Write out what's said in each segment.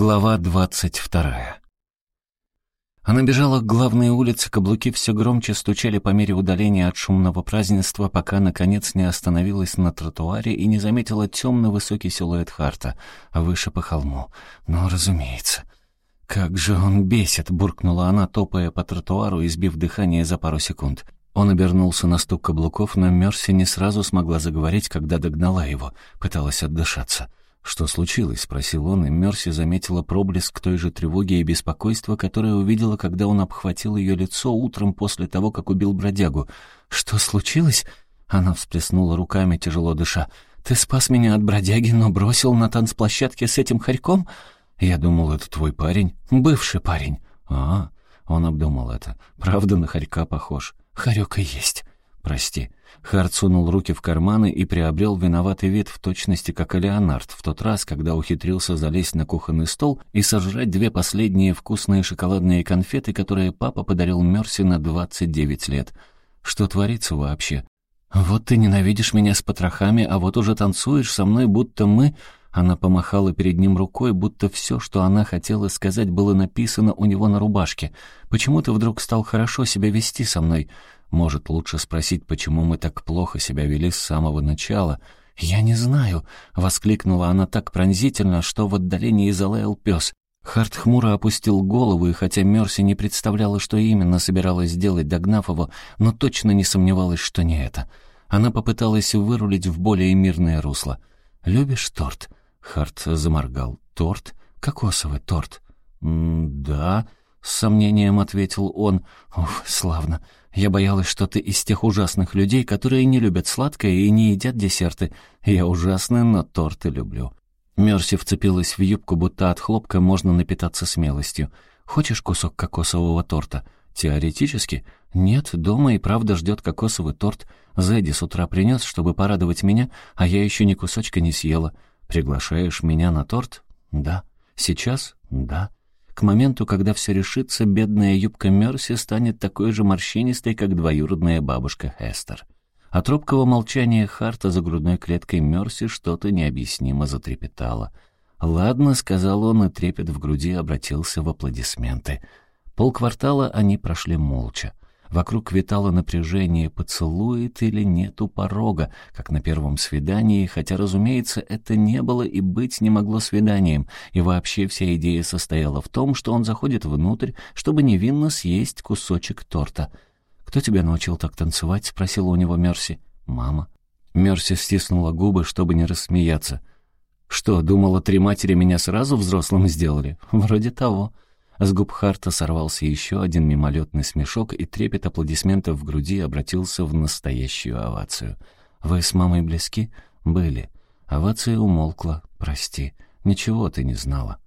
Глава двадцать вторая. Она бежала к главной улице, каблуки все громче стучали по мере удаления от шумного празднества, пока, наконец, не остановилась на тротуаре и не заметила темно высокий силуэт Харта, а выше по холму. Но, разумеется. «Как же он бесит!» — буркнула она, топая по тротуару и сбив дыхание за пару секунд. Он обернулся на стук каблуков, но Мерси не сразу смогла заговорить, когда догнала его, пыталась отдышаться. «Что случилось?» — спросил он, и Мерси заметила проблеск той же тревоги и беспокойства, которое увидела, когда он обхватил ее лицо утром после того, как убил бродягу. «Что случилось?» Она всплеснула руками, тяжело дыша. «Ты спас меня от бродяги, но бросил на танцплощадке с этим хорьком?» «Я думал, это твой парень. Бывший парень». «А, он обдумал это. Правда, на хорька похож. Хорек и есть». «Прости». Харт сунул руки в карманы и приобрел виноватый вид в точности, как и Леонард, в тот раз, когда ухитрился залезть на кухонный стол и сожрать две последние вкусные шоколадные конфеты, которые папа подарил Мерси на 29 лет. Что творится вообще? «Вот ты ненавидишь меня с потрохами, а вот уже танцуешь со мной, будто мы...» Она помахала перед ним рукой, будто все, что она хотела сказать, было написано у него на рубашке. «Почему ты вдруг стал хорошо себя вести со мной? Может, лучше спросить, почему мы так плохо себя вели с самого начала. «Я не знаю», — воскликнула она так пронзительно, что в отдалении залаял пес. Харт хмуро опустил голову, и хотя Мерси не представляла, что именно собиралась сделать, догнав его, но точно не сомневалась, что не это. Она попыталась вырулить в более мирное русло. «Любишь торт?» — Харт заморгал. «Торт? Кокосовый торт?» «Да», — с сомнением ответил он. «Уф, славно. Я боялась, что ты из тех ужасных людей, которые не любят сладкое и не едят десерты. Я ужасная, но торты люблю». Мерси вцепилась в юбку, будто от хлопка можно напитаться смелостью. «Хочешь кусок кокосового торта?» «Теоретически?» «Нет, дома и правда ждет кокосовый торт. Зэдди с утра принес, чтобы порадовать меня, а я еще ни кусочка не съела. Приглашаешь меня на торт?» «Да». «Сейчас?» «Да». К моменту, когда все решится, бедная юбка Мерси станет такой же морщинистой, как двоюродная бабушка Эстер. От робкого молчания Харта за грудной клеткой Мерси что-то необъяснимо затрепетало. «Ладно», — сказал он, и трепет в груди обратился в аплодисменты. Полквартала они прошли молча. Вокруг витало напряжение, поцелует или нет у порога, как на первом свидании, хотя, разумеется, это не было и быть не могло свиданием, и вообще вся идея состояла в том, что он заходит внутрь, чтобы невинно съесть кусочек торта. «Кто тебя научил так танцевать?» — спросила у него Мерси. «Мама». Мерси стиснула губы, чтобы не рассмеяться. «Что, думала, три матери меня сразу взрослым сделали? Вроде того». С губ Харта сорвался еще один мимолетный смешок, и трепет аплодисментов в груди обратился в настоящую овацию. «Вы с мамой близки?» «Были». Овация умолкла. «Прости. Ничего ты не знала».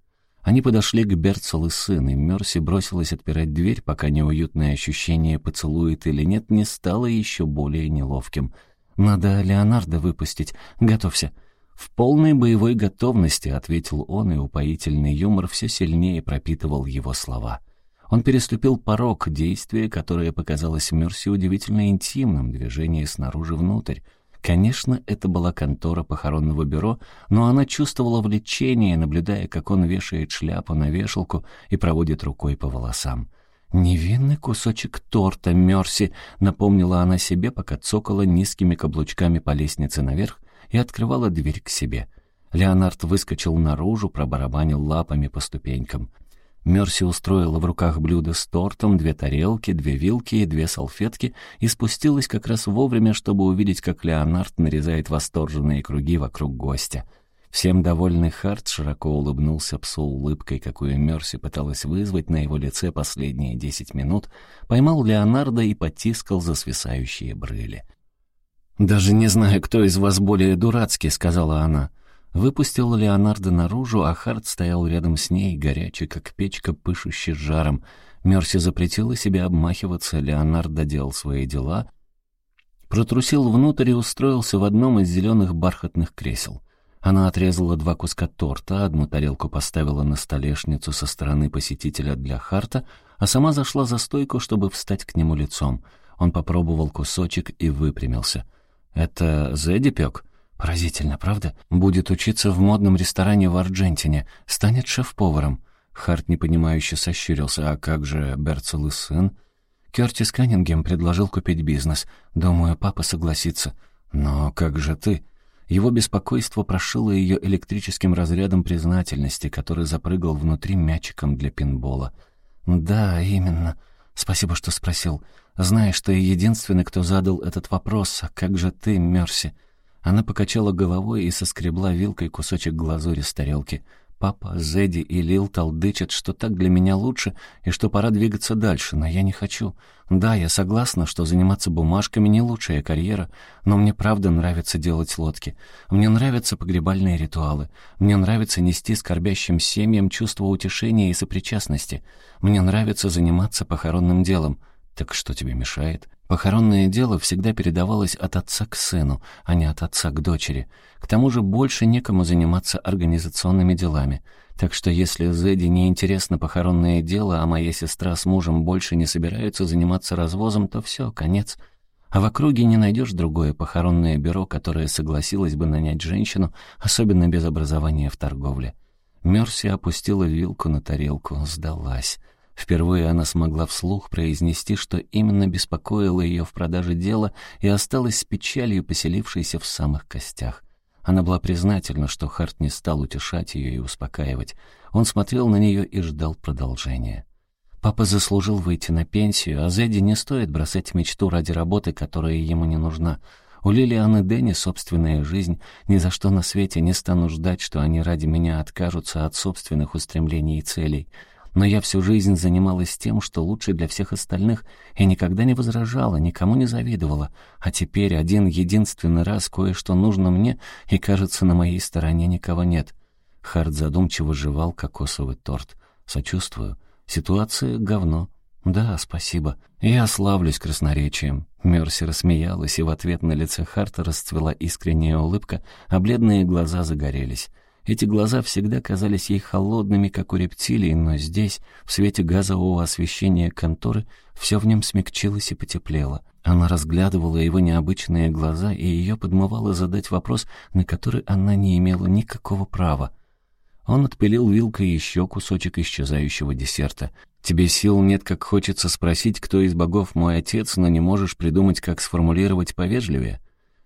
Они подошли к Берцел и сын, и Мерси бросилась отпирать дверь, пока неуютное ощущение, поцелует или нет, не стало еще более неловким. «Надо Леонардо выпустить. Готовься». «В полной боевой готовности», — ответил он, и упоительный юмор все сильнее пропитывал его слова. Он переступил порог действия, которое показалось Мерси удивительно интимным, движение снаружи внутрь. Конечно, это была контора похоронного бюро, но она чувствовала влечение, наблюдая, как он вешает шляпу на вешалку и проводит рукой по волосам. «Невинный кусочек торта, Мерси», — напомнила она себе, пока цокала низкими каблучками по лестнице наверх и открывала дверь к себе. Леонард выскочил наружу, пробарабанил лапами по ступенькам. Мерси устроила в руках блюдо с тортом, две тарелки, две вилки и две салфетки и спустилась как раз вовремя, чтобы увидеть, как Леонард нарезает восторженные круги вокруг гостя. Всем довольный Харт широко улыбнулся псу улыбкой, какую Мерси пыталась вызвать на его лице последние десять минут, поймал Леонарда и потискал за свисающие брыли. «Даже не знаю, кто из вас более дурацкий», — сказала она. Выпустила Леонардо наружу, а Харт стоял рядом с ней, горячий, как печка, пышущий жаром. Мерси запретила себе обмахиваться, Леонард доделал свои дела, протрусил внутрь и устроился в одном из зеленых бархатных кресел. Она отрезала два куска торта, одну тарелку поставила на столешницу со стороны посетителя для Харта, а сама зашла за стойку, чтобы встать к нему лицом. Он попробовал кусочек и выпрямился — «Это Зэдди пек?» Поразительно, правда? Будет учиться в модном ресторане в Аргентине, станет шеф-поваром. Харт непонимающе сощурился. А как же Берцел и сын? Кертис Каннингем предложил купить бизнес. Думаю, папа согласится. Но как же ты? Его беспокойство прошило ее электрическим разрядом признательности, который запрыгал внутри мячиком для пинбола. «Да, именно. Спасибо, что спросил. Знаешь, ты единственный, кто задал этот вопрос. А как же ты, Мерси?» Она покачала головой и соскребла вилкой кусочек глазури с тарелки. Папа, Зедди и Лил толдычат, что так для меня лучше и что пора двигаться дальше, но я не хочу. Да, я согласна, что заниматься бумажками не лучшая карьера, но мне правда нравится делать лодки. Мне нравятся погребальные ритуалы. Мне нравится нести скорбящим семьям чувство утешения и сопричастности. Мне нравится заниматься похоронным делом. Так что тебе мешает? Похоронное дело всегда передавалось от отца к сыну, а не от отца к дочери. К тому же больше некому заниматься организационными делами. Так что если Зэдди не интересно похоронное дело, а моя сестра с мужем больше не собираются заниматься развозом, то все, конец. А в округе не найдешь другое похоронное бюро, которое согласилось бы нанять женщину, особенно без образования в торговле. Мерси опустила вилку на тарелку, сдалась. Впервые она смогла вслух произнести, что именно беспокоило ее в продаже дела и осталась с печалью, поселившейся в самых костях. Она была признательна, что Харт не стал утешать ее и успокаивать. Он смотрел на нее и ждал продолжения. Папа заслужил выйти на пенсию, а Зедди не стоит бросать мечту ради работы, которая ему не нужна. У Лилианы Дэнни собственная жизнь, ни за что на свете не стану ждать, что они ради меня откажутся от собственных устремлений и целей — но я всю жизнь занималась тем, что лучше для всех остальных, и никогда не возражала, никому не завидовала. А теперь один единственный раз кое-что нужно мне, и, кажется, на моей стороне никого нет. Харт задумчиво жевал кокосовый торт. Сочувствую. Ситуация — говно. «Да, спасибо. Я славлюсь красноречием». Мерси рассмеялась, и в ответ на лице Харта расцвела искренняя улыбка, а бледные глаза загорелись. Эти глаза всегда казались ей холодными, как у рептилий, но здесь, в свете газового освещения конторы, все в нем смягчилось и потеплело. Она разглядывала его необычные глаза, и ее подмывало задать вопрос, на который она не имела никакого права. Он отпилил вилкой еще кусочек исчезающего десерта. «Тебе сил нет, как хочется спросить, кто из богов мой отец, но не можешь придумать, как сформулировать повежливее?»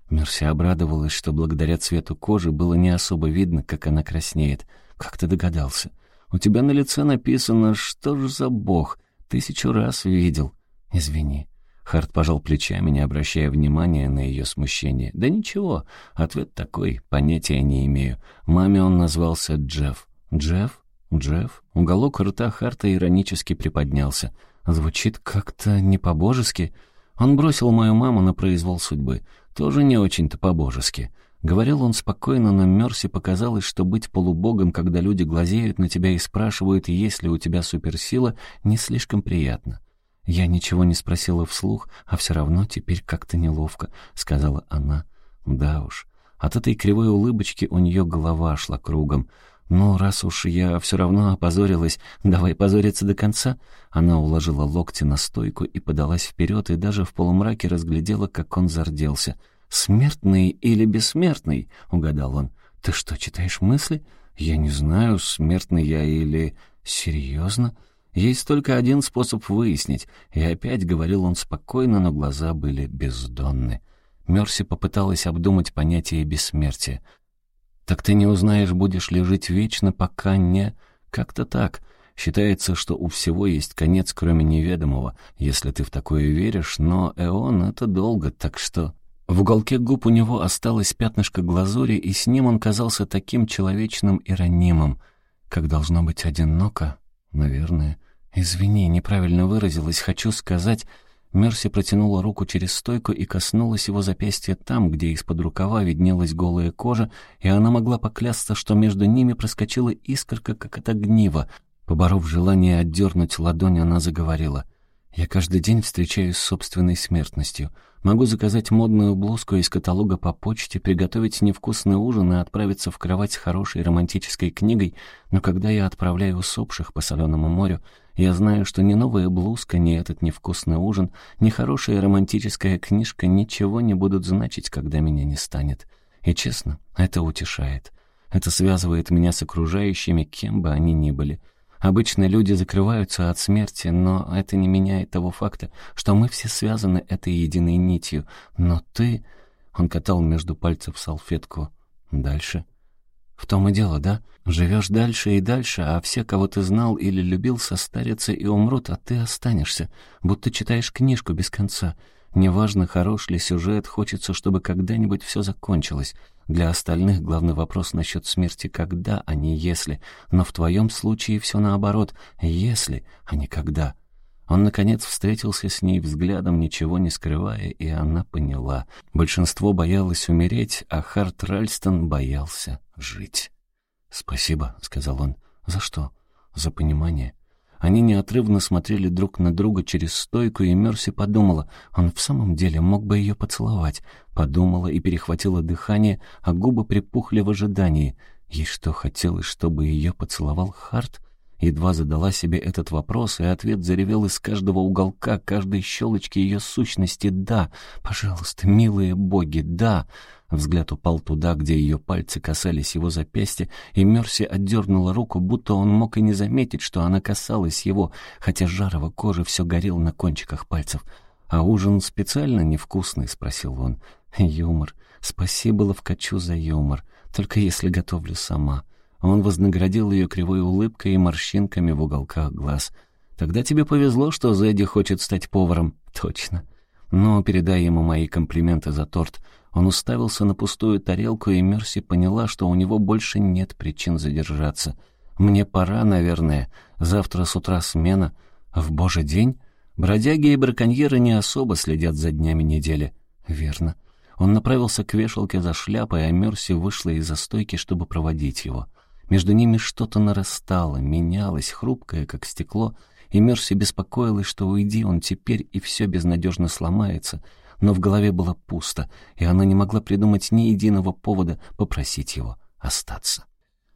Мерси обрадовалась, что благодаря цвету кожи было не особо видно, как она краснеет. «Как ты догадался? У тебя на лице написано «Что ж за бог?» Тысячу раз видел. Извини». Харт пожал плечами, не обращая внимания на ее смущение. «Да ничего, ответ такой, понятия не имею. Маме он назвался Джефф». «Джефф? Джефф?» Уголок рта Харта иронически приподнялся. «Звучит как-то не по-божески». Он бросил мою маму на произвол судьбы. Тоже не очень-то по-божески. Говорил он спокойно, но Мерси показалось, что быть полубогом, когда люди глазеют на тебя и спрашивают, есть ли у тебя суперсила, не слишком приятно. «Я ничего не спросила вслух, а все равно теперь как-то неловко», — сказала она. «Да уж». От этой кривой улыбочки у нее голова шла кругом. «Ну, раз уж я все равно опозорилась, давай позориться до конца». Она уложила локти на стойку и подалась вперед, и даже в полумраке разглядела, как он зарделся. «Смертный или бессмертный?» — угадал он. «Ты что, читаешь мысли?» «Я не знаю, смертный я или...» «Серьезно?» «Есть только один способ выяснить». И опять говорил он спокойно, но глаза были бездонны. Мерси попыталась обдумать понятие бессмертия. Так ты не узнаешь, будешь ли жить вечно, пока не... Как-то так. Считается, что у всего есть конец, кроме неведомого, если ты в такое веришь, но эон — это долго, так что... В уголке губ у него осталось пятнышко глазури, и с ним он казался таким человечным и ранимым. Как должно быть одиноко, наверное. Извини, неправильно выразилась, хочу сказать... Мерси протянула руку через стойку и коснулась его запястья там, где из-под рукава виднелась голая кожа, и она могла поклясться, что между ними проскочила искорка, как от огнива. Поборов желание отдернуть ладонь, она заговорила. «Я каждый день встречаюсь с собственной смертностью. Могу заказать модную блузку из каталога по почте, приготовить невкусный ужин и отправиться в кровать с хорошей романтической книгой, но когда я отправляю усопших по соленому морю, я знаю, что ни новая блузка, ни этот невкусный ужин, ни хорошая романтическая книжка ничего не будут значить, когда меня не станет. И честно, это утешает. Это связывает меня с окружающими, кем бы они ни были. Обычно люди закрываются от смерти, но это не меняет того факта, что мы все связаны этой единой нитью. Но ты... Он катал между пальцев салфетку. Дальше. В том и дело, да? Живешь дальше и дальше, а все, кого ты знал или любил, состарятся и умрут, а ты останешься, будто читаешь книжку без конца. Неважно, хорош ли сюжет, хочется, чтобы когда-нибудь все закончилось. Для остальных главный вопрос насчет смерти «когда», а не «если». Но в твоем случае все наоборот «если», а не «когда». Он, наконец, встретился с ней взглядом, ничего не скрывая, и она поняла. Большинство боялось умереть, а Харт Ральстон боялся жить. «Спасибо», — сказал он. «За что?» «За понимание». Они неотрывно смотрели друг на друга через стойку, и Мерси подумала, он в самом деле мог бы ее поцеловать. Подумала и перехватила дыхание, а губы припухли в ожидании. Ей что, хотелось, чтобы ее поцеловал Харт? Едва задала себе этот вопрос, и ответ заревел из каждого уголка, каждой щелочки ее сущности «Да, пожалуйста, милые боги, да!» Взгляд упал туда, где ее пальцы касались его запястья, и Мерси отдернула руку, будто он мог и не заметить, что она касалась его, хотя жар его кожи все горел на кончиках пальцев. «А ужин специально невкусный?» — спросил он. «Юмор. Спасибо Ловкачу за юмор. Только если готовлю сама». Он вознаградил ее кривой улыбкой и морщинками в уголках глаз. «Тогда тебе повезло, что Зэдди хочет стать поваром». «Точно. Но передай ему мои комплименты за торт». Он уставился на пустую тарелку, и Мерси поняла, что у него больше нет причин задержаться. «Мне пора, наверное. Завтра с утра смена. В божий день? Бродяги и браконьеры не особо следят за днями недели». «Верно». Он направился к вешалке за шляпой, а Мерси вышла из-за стойки, чтобы проводить его. Между ними что-то нарастало, менялось, хрупкое, как стекло, и Мерси беспокоилась, что уйди он теперь, и все безнадежно сломается, но в голове было пусто, и она не могла придумать ни единого повода попросить его остаться.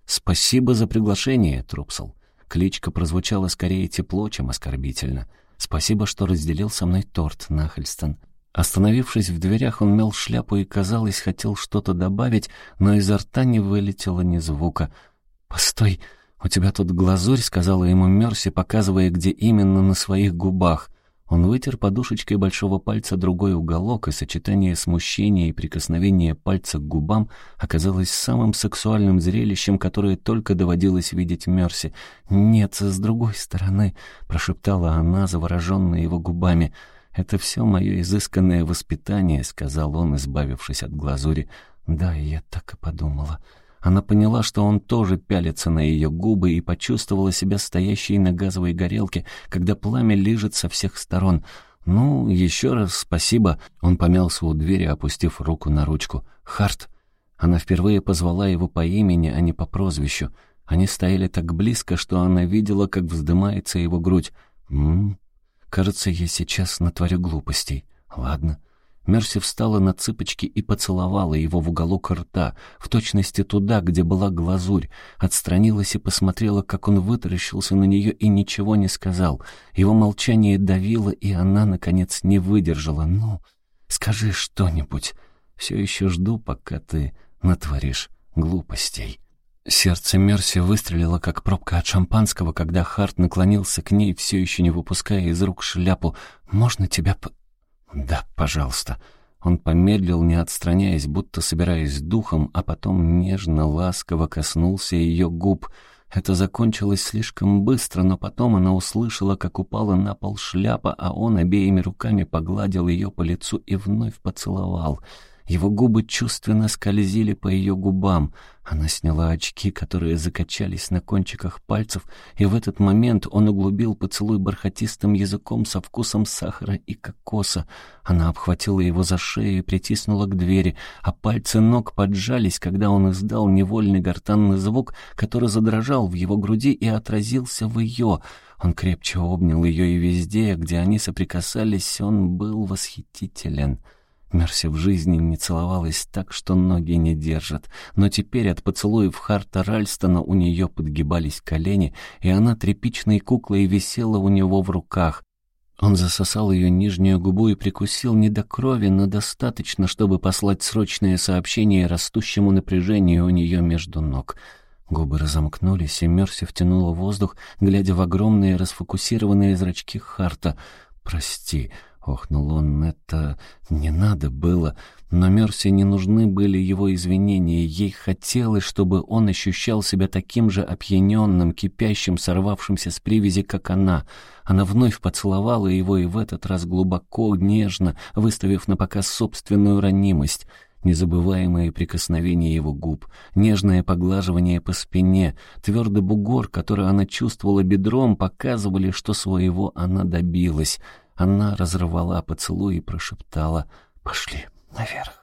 «Спасибо за приглашение, Трупсел». Кличка прозвучала скорее тепло, чем оскорбительно. «Спасибо, что разделил со мной торт, Нахальстон». Остановившись в дверях, он мел шляпу и, казалось, хотел что-то добавить, но изо рта не вылетело ни звука — «Постой, у тебя тут глазурь», — сказала ему Мерси, показывая, где именно на своих губах. Он вытер подушечкой большого пальца другой уголок, и сочетание смущения и прикосновения пальца к губам оказалось самым сексуальным зрелищем, которое только доводилось видеть Мерси. «Нет, с другой стороны», — прошептала она, завороженная его губами. «Это все мое изысканное воспитание», — сказал он, избавившись от глазури. «Да, я так и подумала». Она поняла, что он тоже пялится на ее губы и почувствовала себя стоящей на газовой горелке, когда пламя лижет со всех сторон. «Ну, еще раз спасибо». Он помялся у двери, опустив руку на ручку. «Харт». Она впервые позвала его по имени, а не по прозвищу. Они стояли так близко, что она видела, как вздымается его грудь. «М-м, кажется, я сейчас натворю глупостей. Ладно». Мерси встала на цыпочки и поцеловала его в уголок рта, в точности туда, где была глазурь, отстранилась и посмотрела, как он вытаращился на нее и ничего не сказал. Его молчание давило, и она, наконец, не выдержала. «Ну, скажи что-нибудь. Все еще жду, пока ты натворишь глупостей». Сердце Мерси выстрелило, как пробка от шампанского, когда Харт наклонился к ней, все еще не выпуская из рук шляпу. «Можно тебя по...» «Да, пожалуйста». Он помедлил, не отстраняясь, будто собираясь духом, а потом нежно, ласково коснулся ее губ. Это закончилось слишком быстро, но потом она услышала, как упала на пол шляпа, а он обеими руками погладил ее по лицу и вновь поцеловал — его губы чувственно скользили по ее губам. Она сняла очки, которые закачались на кончиках пальцев, и в этот момент он углубил поцелуй бархатистым языком со вкусом сахара и кокоса. Она обхватила его за шею и притиснула к двери, а пальцы ног поджались, когда он издал невольный гортанный звук, который задрожал в его груди и отразился в ее. Он крепче обнял ее, и везде, где они соприкасались, он был восхитителен. Мерси в жизни не целовалась так, что ноги не держат, но теперь от поцелуев Харта Ральстона у нее подгибались колени, и она тряпичной куклой висела у него в руках. Он засосал ее нижнюю губу и прикусил не до крови, но достаточно, чтобы послать срочное сообщение растущему напряжению у нее между ног. Губы разомкнулись, и Мерси втянула воздух, глядя в огромные расфокусированные зрачки Харта. «Прости», — охнул он, — «это не надо было». Но Мерси не нужны были его извинения. Ей хотелось, чтобы он ощущал себя таким же опьяненным, кипящим, сорвавшимся с привязи, как она. Она вновь поцеловала его, и в этот раз глубоко, нежно, выставив на показ собственную ранимость. Незабываемые прикосновения его губ, нежное поглаживание по спине, твердый бугор, который она чувствовала бедром, показывали, что своего она добилась. Она разорвала поцелуй и прошептала «Пошли» наверх.